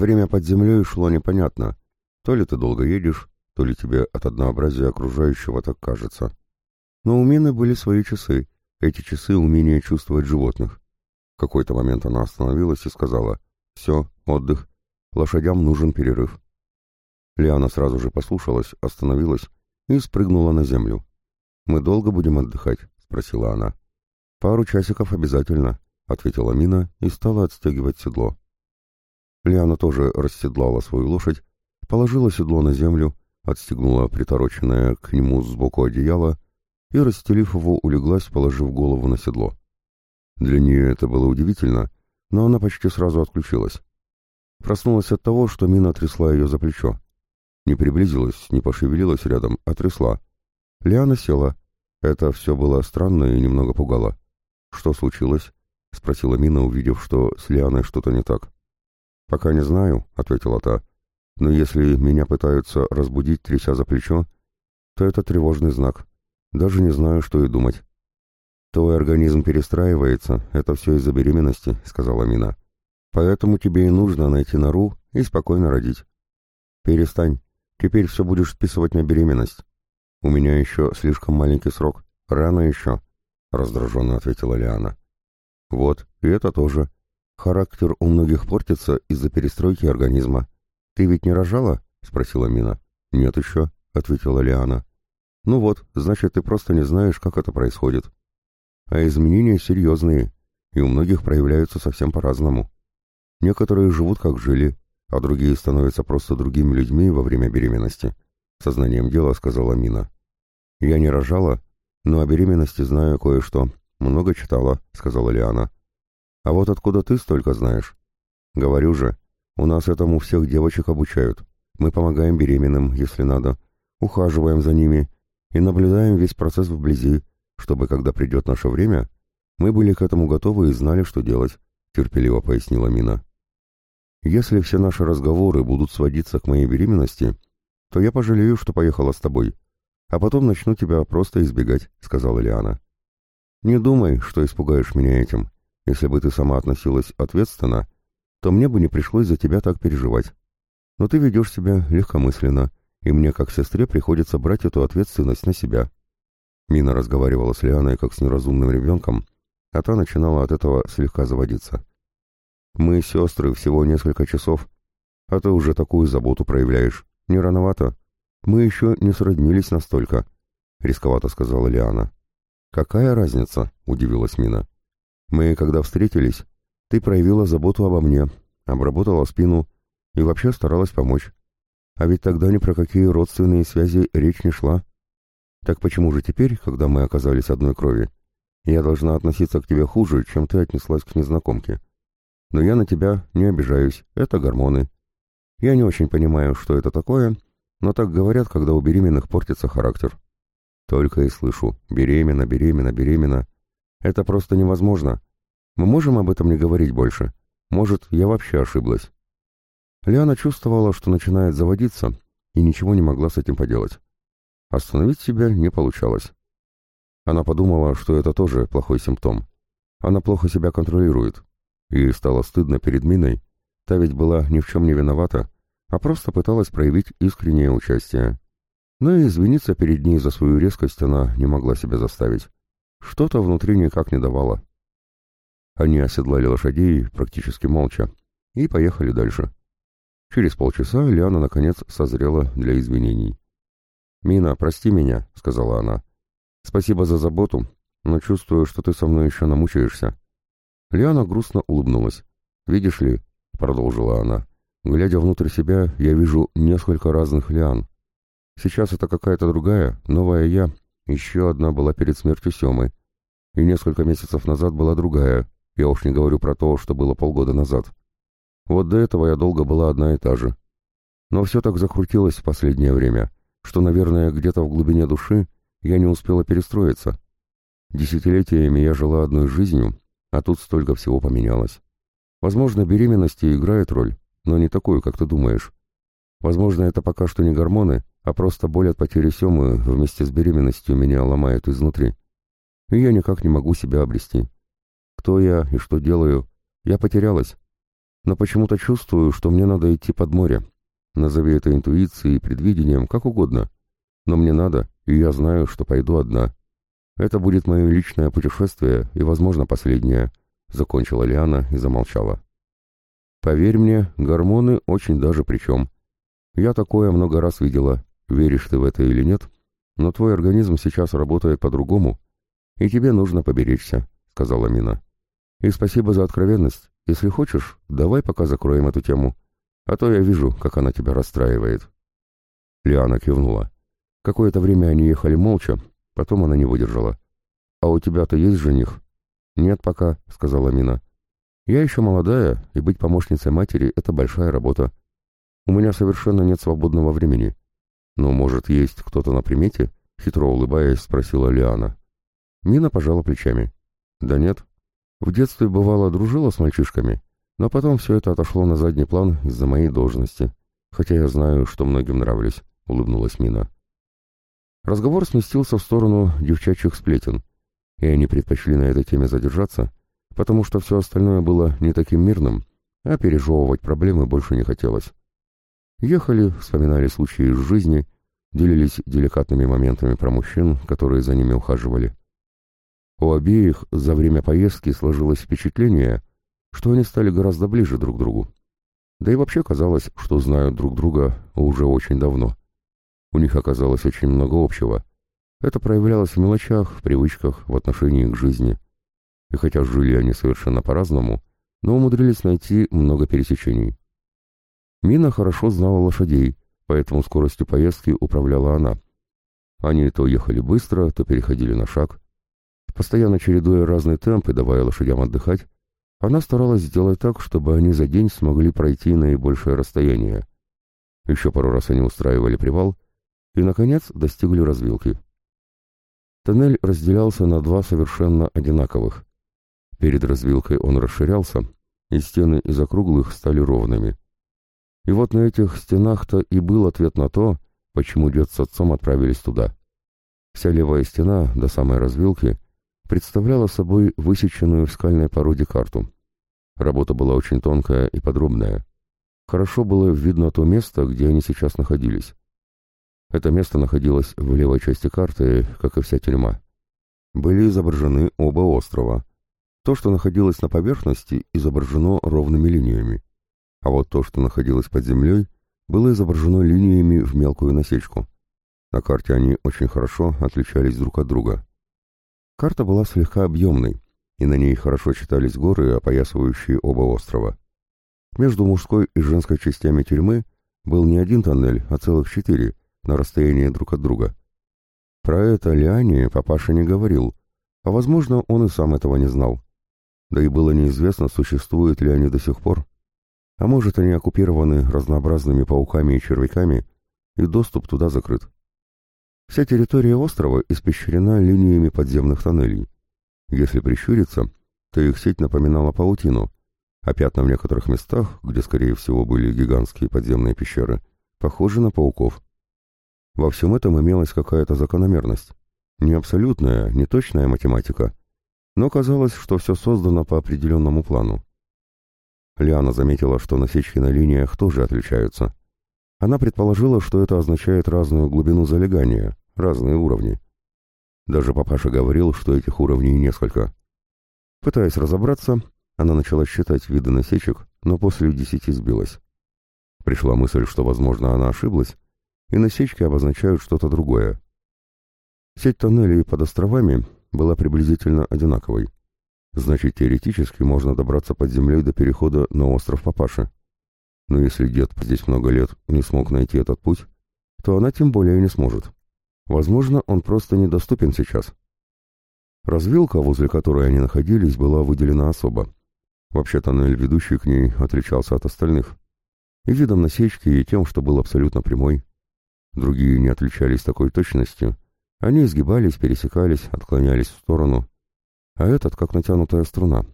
Время под землей шло непонятно. То ли ты долго едешь, то ли тебе от однообразия окружающего так кажется. Но у Мины были свои часы, эти часы умения чувствовать животных. В какой-то момент она остановилась и сказала «Все, отдых, лошадям нужен перерыв». Лиана сразу же послушалась, остановилась и спрыгнула на землю. «Мы долго будем отдыхать?» — спросила она. «Пару часиков обязательно», — ответила Мина и стала отстегивать седло. Лиана тоже расседлала свою лошадь, положила седло на землю, отстегнула притороченное к нему сбоку одеяло и, расстелив его, улеглась, положив голову на седло. Для нее это было удивительно, но она почти сразу отключилась. Проснулась от того, что Мина трясла ее за плечо. Не приблизилась, не пошевелилась рядом, а трясла. Лиана села. Это все было странно и немного пугало. «Что случилось?» — спросила Мина, увидев, что с Лианой что-то не так. «Пока не знаю», — ответила та. «Но если меня пытаются разбудить, тряся за плечо, то это тревожный знак. Даже не знаю, что и думать». «Твой организм перестраивается, это все из-за беременности», — сказала Мина. «Поэтому тебе и нужно найти нору и спокойно родить». «Перестань. Теперь все будешь списывать на беременность. У меня еще слишком маленький срок. Рано еще», — раздраженно ответила Лиана. «Вот, и это тоже. Характер у многих портится из-за перестройки организма. Ты ведь не рожала? спросила Мина. Нет еще, ответила Лиана. Ну вот, значит, ты просто не знаешь, как это происходит. А изменения серьезные, и у многих проявляются совсем по-разному. Некоторые живут как жили, а другие становятся просто другими людьми во время беременности. Сознанием дела сказала Мина. Я не рожала, но о беременности знаю кое-что. Много читала, сказала Лиана. А вот откуда ты столько знаешь? Говорю же, у нас этому всех девочек обучают. Мы помогаем беременным, если надо, ухаживаем за ними и наблюдаем весь процесс вблизи, чтобы, когда придет наше время, мы были к этому готовы и знали, что делать», — терпеливо пояснила Мина. «Если все наши разговоры будут сводиться к моей беременности, то я пожалею, что поехала с тобой, а потом начну тебя просто избегать», — сказала Лиана. «Не думай, что испугаешь меня этим. Если бы ты сама относилась ответственно, то мне бы не пришлось за тебя так переживать. Но ты ведешь себя легкомысленно, и мне, как сестре, приходится брать эту ответственность на себя». Мина разговаривала с Лианой как с неразумным ребенком, а та начинала от этого слегка заводиться. «Мы сестры всего несколько часов, а ты уже такую заботу проявляешь. Не рановато. Мы еще не сроднились настолько», — рисковато сказала Лиана. «Какая разница?» — удивилась Мина. Мы, когда встретились, ты проявила заботу обо мне, обработала спину и вообще старалась помочь. А ведь тогда ни про какие родственные связи речь не шла. Так почему же теперь, когда мы оказались одной крови, я должна относиться к тебе хуже, чем ты отнеслась к незнакомке? Но я на тебя не обижаюсь, это гормоны. Я не очень понимаю, что это такое, но так говорят, когда у беременных портится характер. Только и слышу «беременна, беременна, беременна». Это просто невозможно. Мы можем об этом не говорить больше? Может, я вообще ошиблась?» Лиана чувствовала, что начинает заводиться, и ничего не могла с этим поделать. Остановить себя не получалось. Она подумала, что это тоже плохой симптом. Она плохо себя контролирует. И стало стыдно перед Миной, та ведь была ни в чем не виновата, а просто пыталась проявить искреннее участие. Но и извиниться перед ней за свою резкость она не могла себя заставить. Что-то внутри никак не давало. Они оседлали лошадей практически молча и поехали дальше. Через полчаса Лиана наконец созрела для извинений. «Мина, прости меня», — сказала она. «Спасибо за заботу, но чувствую, что ты со мной еще намучаешься». Лиана грустно улыбнулась. «Видишь ли», — продолжила она, — «глядя внутрь себя, я вижу несколько разных Лиан. Сейчас это какая-то другая, новая я, еще одна была перед смертью Семы. И несколько месяцев назад была другая. Я уж не говорю про то, что было полгода назад. Вот до этого я долго была одна и та же. Но все так закрутилось в последнее время, что, наверное, где-то в глубине души я не успела перестроиться. Десятилетиями я жила одной жизнью, а тут столько всего поменялось. Возможно, беременность и играет роль, но не такую, как ты думаешь. Возможно, это пока что не гормоны, а просто боль от потери Семы вместе с беременностью меня ломает изнутри. И я никак не могу себя обрести. Кто я и что делаю? Я потерялась. но почему-то чувствую, что мне надо идти под море. Назови это интуицией, предвидением, как угодно. Но мне надо, и я знаю, что пойду одна. Это будет мое личное путешествие и, возможно, последнее», — закончила Лиана и замолчала. «Поверь мне, гормоны очень даже при чем. Я такое много раз видела, веришь ты в это или нет, но твой организм сейчас работает по-другому, и тебе нужно поберечься», — сказала Мина. «И спасибо за откровенность. Если хочешь, давай пока закроем эту тему, а то я вижу, как она тебя расстраивает». Лиана кивнула. Какое-то время они ехали молча, потом она не выдержала. «А у тебя-то есть жених?» «Нет пока», — сказала Мина. «Я еще молодая, и быть помощницей матери — это большая работа. У меня совершенно нет свободного времени». «Ну, может, есть кто-то на примете?» — хитро улыбаясь, спросила Лиана. Мина пожала плечами. «Да нет. В детстве, бывало, дружила с мальчишками, но потом все это отошло на задний план из-за моей должности. Хотя я знаю, что многим нравлюсь», — улыбнулась Мина. Разговор сместился в сторону девчачьих сплетен, и они предпочли на этой теме задержаться, потому что все остальное было не таким мирным, а пережевывать проблемы больше не хотелось. Ехали, вспоминали случаи из жизни, делились деликатными моментами про мужчин, которые за ними ухаживали. У обеих за время поездки сложилось впечатление, что они стали гораздо ближе друг к другу. Да и вообще казалось, что знают друг друга уже очень давно. У них оказалось очень много общего. Это проявлялось в мелочах, в привычках, в отношении к жизни. И хотя жили они совершенно по-разному, но умудрились найти много пересечений. Мина хорошо знала лошадей, поэтому скоростью поездки управляла она. Они то ехали быстро, то переходили на шаг. Постоянно чередуя разные темпы, давая лошадям отдыхать, она старалась сделать так, чтобы они за день смогли пройти наибольшее расстояние. Еще пару раз они устраивали привал и, наконец, достигли развилки. Тоннель разделялся на два совершенно одинаковых. Перед развилкой он расширялся, и стены из округлых стали ровными. И вот на этих стенах-то и был ответ на то, почему дед с отцом отправились туда. Вся левая стена, до самой развилки, представляла собой высеченную в скальной породе карту. Работа была очень тонкая и подробная. Хорошо было видно то место, где они сейчас находились. Это место находилось в левой части карты, как и вся тюрьма. Были изображены оба острова. То, что находилось на поверхности, изображено ровными линиями. А вот то, что находилось под землей, было изображено линиями в мелкую насечку. На карте они очень хорошо отличались друг от друга. Карта была слегка объемной, и на ней хорошо читались горы, опоясывающие оба острова. Между мужской и женской частями тюрьмы был не один тоннель, а целых четыре, на расстоянии друг от друга. Про это Лиане папаша не говорил, а, возможно, он и сам этого не знал. Да и было неизвестно, существуют ли они до сих пор. А может, они оккупированы разнообразными пауками и червяками, и доступ туда закрыт. Вся территория острова испещрена линиями подземных тоннелей. Если прищуриться, то их сеть напоминала паутину, а пятна в некоторых местах, где, скорее всего, были гигантские подземные пещеры, похожи на пауков. Во всем этом имелась какая-то закономерность. Не абсолютная, не точная математика, но казалось, что все создано по определенному плану. Лиана заметила, что насечки на линиях тоже отличаются. Она предположила, что это означает разную глубину залегания, разные уровни. Даже папаша говорил, что этих уровней несколько. Пытаясь разобраться, она начала считать виды насечек, но после десяти сбилась. Пришла мысль, что, возможно, она ошиблась, и насечки обозначают что-то другое. Сеть тоннелей под островами была приблизительно одинаковой. Значит, теоретически можно добраться под землей до перехода на остров Папаши. Но если дед здесь много лет не смог найти этот путь, то она тем более не сможет. Возможно, он просто недоступен сейчас. Развилка, возле которой они находились, была выделена особо. Вообще тоннель, ведущий к ней, отличался от остальных. И видом насечки, и тем, что был абсолютно прямой. Другие не отличались такой точностью. Они изгибались, пересекались, отклонялись в сторону. А этот как натянутая струна.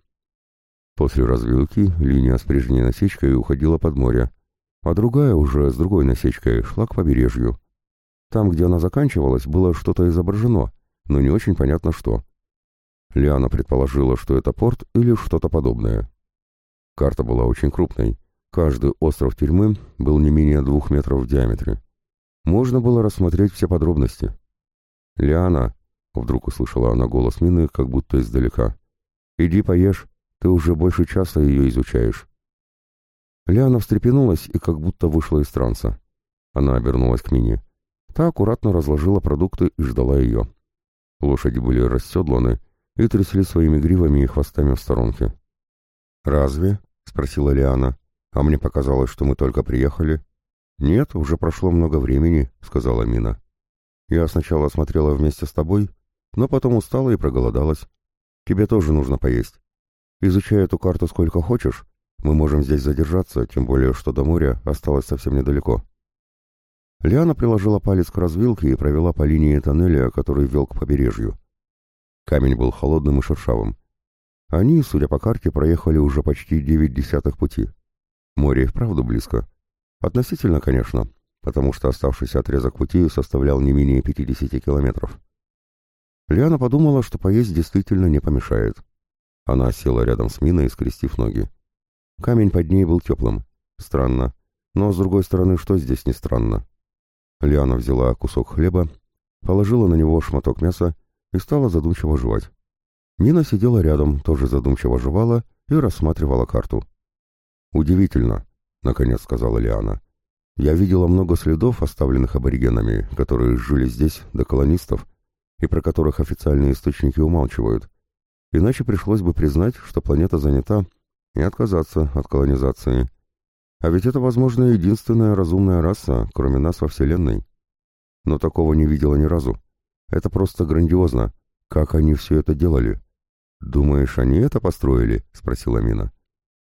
После развилки линия с прежней насечкой уходила под море, а другая уже с другой насечкой шла к побережью. Там, где она заканчивалась, было что-то изображено, но не очень понятно что. Лиана предположила, что это порт или что-то подобное. Карта была очень крупной. Каждый остров тюрьмы был не менее двух метров в диаметре. Можно было рассмотреть все подробности. «Лиана!» — вдруг услышала она голос Мины, как будто издалека. «Иди поешь, ты уже больше часа ее изучаешь». Лиана встрепенулась и как будто вышла из транса. Она обернулась к Мине. Та аккуратно разложила продукты и ждала ее. Лошади были расседланы и трясли своими гривами и хвостами в сторонке. «Разве?» — спросила Лиана. «А мне показалось, что мы только приехали». «Нет, уже прошло много времени», — сказала Мина. «Я сначала смотрела вместе с тобой, но потом устала и проголодалась. Тебе тоже нужно поесть. Изучай эту карту сколько хочешь, мы можем здесь задержаться, тем более, что до моря осталось совсем недалеко». Лиана приложила палец к развилке и провела по линии тоннеля, который вел к побережью. Камень был холодным и шершавым. Они, судя по карте, проехали уже почти девять десятых пути. Море и вправду близко. Относительно, конечно, потому что оставшийся отрезок пути составлял не менее 50 километров. Лиана подумала, что поесть действительно не помешает. Она села рядом с Миной, скрестив ноги. Камень под ней был теплым. Странно. Но, с другой стороны, что здесь не странно? Лиана взяла кусок хлеба, положила на него шматок мяса и стала задумчиво жевать. Мина сидела рядом, тоже задумчиво жевала и рассматривала карту. «Удивительно», — наконец сказала Лиана. «Я видела много следов, оставленных аборигенами, которые жили здесь до колонистов, и про которых официальные источники умалчивают. Иначе пришлось бы признать, что планета занята, и отказаться от колонизации. А ведь это, возможно, единственная разумная раса, кроме нас во Вселенной. Но такого не видела ни разу. Это просто грандиозно. Как они все это делали? «Думаешь, они это построили?» — спросила Мина.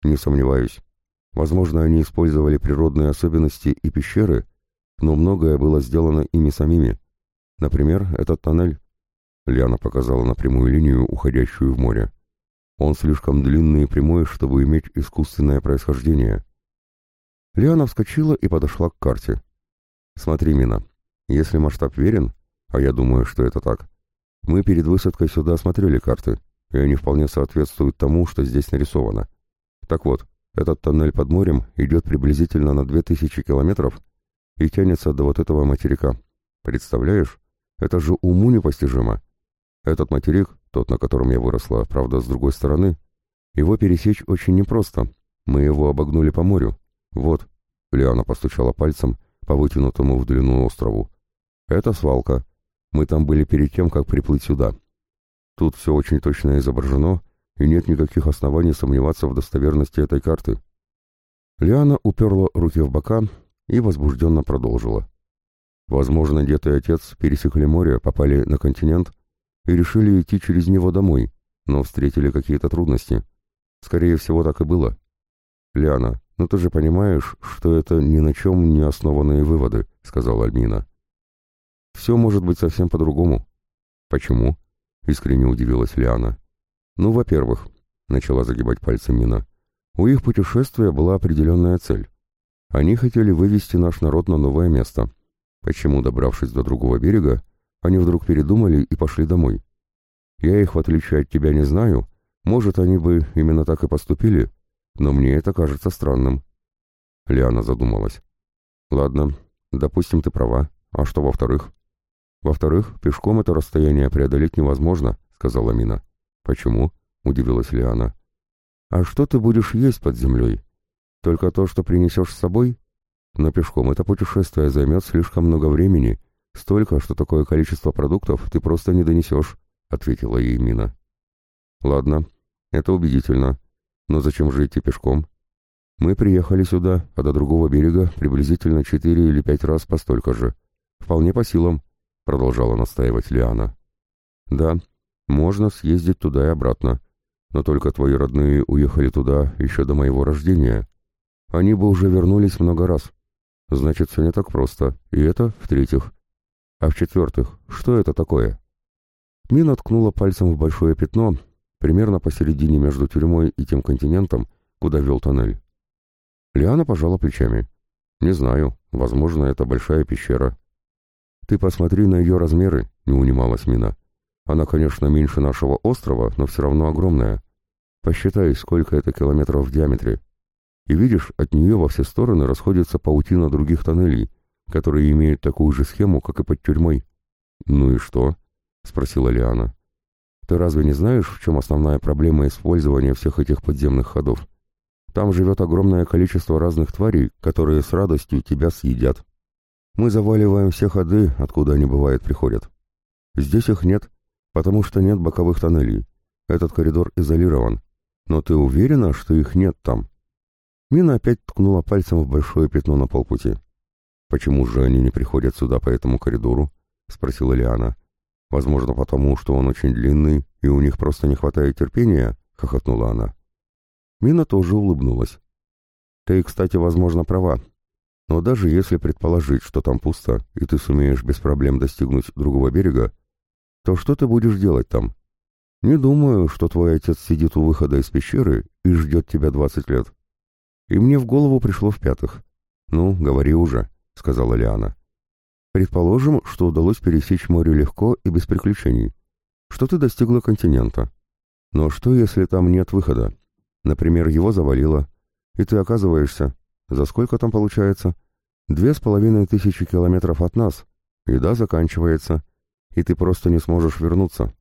«Не сомневаюсь. Возможно, они использовали природные особенности и пещеры, но многое было сделано ими самими. Например, этот тоннель». Лиана показала на прямую линию, уходящую в море. «Он слишком длинный и прямой, чтобы иметь искусственное происхождение». Лиана вскочила и подошла к карте. «Смотри, Мина, если масштаб верен, а я думаю, что это так, мы перед высадкой сюда осмотрели карты, и они вполне соответствуют тому, что здесь нарисовано. Так вот, этот тоннель под морем идет приблизительно на 2000 километров и тянется до вот этого материка. Представляешь? Это же уму непостижимо. Этот материк, тот, на котором я выросла, правда, с другой стороны, его пересечь очень непросто. Мы его обогнули по морю. Вот, Лиана постучала пальцем по вытянутому в длину острову. Это свалка. Мы там были перед тем, как приплыть сюда. Тут все очень точно изображено, и нет никаких оснований сомневаться в достоверности этой карты. Лиана уперла руки в бока и возбужденно продолжила. Возможно, дед и отец пересекли море, попали на континент и решили идти через него домой, но встретили какие-то трудности. Скорее всего, так и было. Лиана, ну ты же понимаешь, что это ни на чем не основанные выводы, сказала Альмина. Все может быть совсем по-другому. Почему? — искренне удивилась Лиана. «Ну, во-первых», — начала загибать пальцы Мина, — «у их путешествия была определенная цель. Они хотели вывести наш народ на новое место. Почему, добравшись до другого берега, они вдруг передумали и пошли домой? Я их, в отличие от тебя, не знаю. Может, они бы именно так и поступили, но мне это кажется странным». Лиана задумалась. «Ладно, допустим, ты права. А что во-вторых?» «Во-вторых, пешком это расстояние преодолеть невозможно», — сказала Мина. «Почему?» — удивилась Лиана. «А что ты будешь есть под землей? Только то, что принесешь с собой? Но пешком это путешествие займет слишком много времени, столько, что такое количество продуктов ты просто не донесешь», — ответила ей Мина. «Ладно, это убедительно. Но зачем же идти пешком? Мы приехали сюда, а до другого берега приблизительно четыре или пять раз по столько же. Вполне по силам». — продолжала настаивать Лиана. «Да, можно съездить туда и обратно, но только твои родные уехали туда еще до моего рождения. Они бы уже вернулись много раз. Значит, все не так просто, и это в-третьих. А в-четвертых, что это такое?» Мина ткнула пальцем в большое пятно, примерно посередине между тюрьмой и тем континентом, куда вел тоннель. Лиана пожала плечами. «Не знаю, возможно, это большая пещера. «Ты посмотри на ее размеры», — не унималась Мина. «Она, конечно, меньше нашего острова, но все равно огромная. Посчитай, сколько это километров в диаметре. И видишь, от нее во все стороны расходится паутина других тоннелей, которые имеют такую же схему, как и под тюрьмой. «Ну и что?» — спросила Лиана. «Ты разве не знаешь, в чем основная проблема использования всех этих подземных ходов? Там живет огромное количество разных тварей, которые с радостью тебя съедят. Мы заваливаем все ходы, откуда они бывает приходят. Здесь их нет, потому что нет боковых тоннелей. Этот коридор изолирован. Но ты уверена, что их нет там?» Мина опять ткнула пальцем в большое пятно на полпути. «Почему же они не приходят сюда по этому коридору?» — спросила Лиана. «Возможно, потому, что он очень длинный, и у них просто не хватает терпения?» — хохотнула она. Мина тоже улыбнулась. «Ты, кстати, возможно, права. Но даже если предположить, что там пусто, и ты сумеешь без проблем достигнуть другого берега, то что ты будешь делать там? Не думаю, что твой отец сидит у выхода из пещеры и ждет тебя двадцать лет». И мне в голову пришло в-пятых. «Ну, говори уже», — сказала Лиана. Предположим, что удалось пересечь море легко и без приключений, что ты достигла континента. Но что, если там нет выхода? Например, его завалило, и ты оказываешься, за сколько там получается? Две с половиной тысячи километров от нас. Еда заканчивается, и ты просто не сможешь вернуться.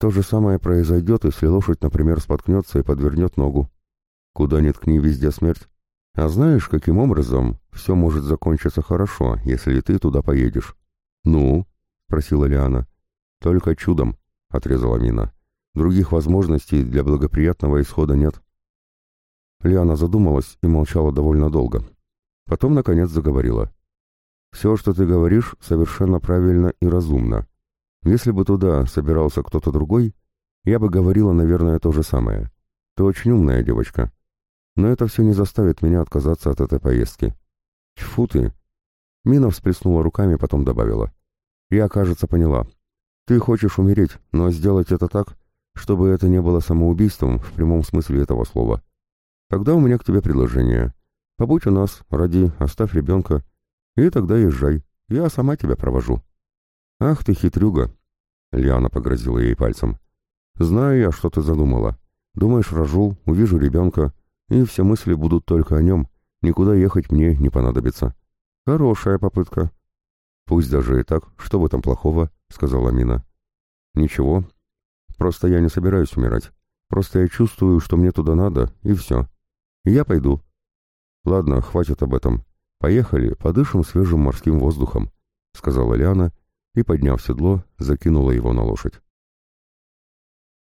То же самое произойдет, если лошадь, например, споткнется и подвернет ногу. Куда ни ткни, везде смерть. А знаешь, каким образом все может закончиться хорошо, если ты туда поедешь? Ну, спросила Лиана. Только чудом, отрезала Мина. Других возможностей для благоприятного исхода нет. Лиана задумалась и молчала довольно долго. Потом, наконец, заговорила. «Все, что ты говоришь, совершенно правильно и разумно. Если бы туда собирался кто-то другой, я бы говорила, наверное, то же самое. Ты очень умная девочка. Но это все не заставит меня отказаться от этой поездки. Тьфу ты! Мина всплеснула руками, потом добавила. Я, кажется, поняла. Ты хочешь умереть, но сделать это так, чтобы это не было самоубийством в прямом смысле этого слова. Тогда у меня к тебе предложение. Побудь у нас, роди, оставь ребенка, и тогда езжай. Я сама тебя провожу. Ах ты хитрюга! Лиана погрозила ей пальцем. Знаю я, что ты задумала. Думаешь, рожу, увижу ребенка, и все мысли будут только о нем, никуда ехать мне не понадобится. Хорошая попытка. Пусть даже и так, что в этом плохого, сказала Мина. Ничего, просто я не собираюсь умирать. Просто я чувствую, что мне туда надо, и все. Я пойду. Ладно, хватит об этом. Поехали, подышим свежим морским воздухом, сказала Лиана и, подняв седло, закинула его на лошадь.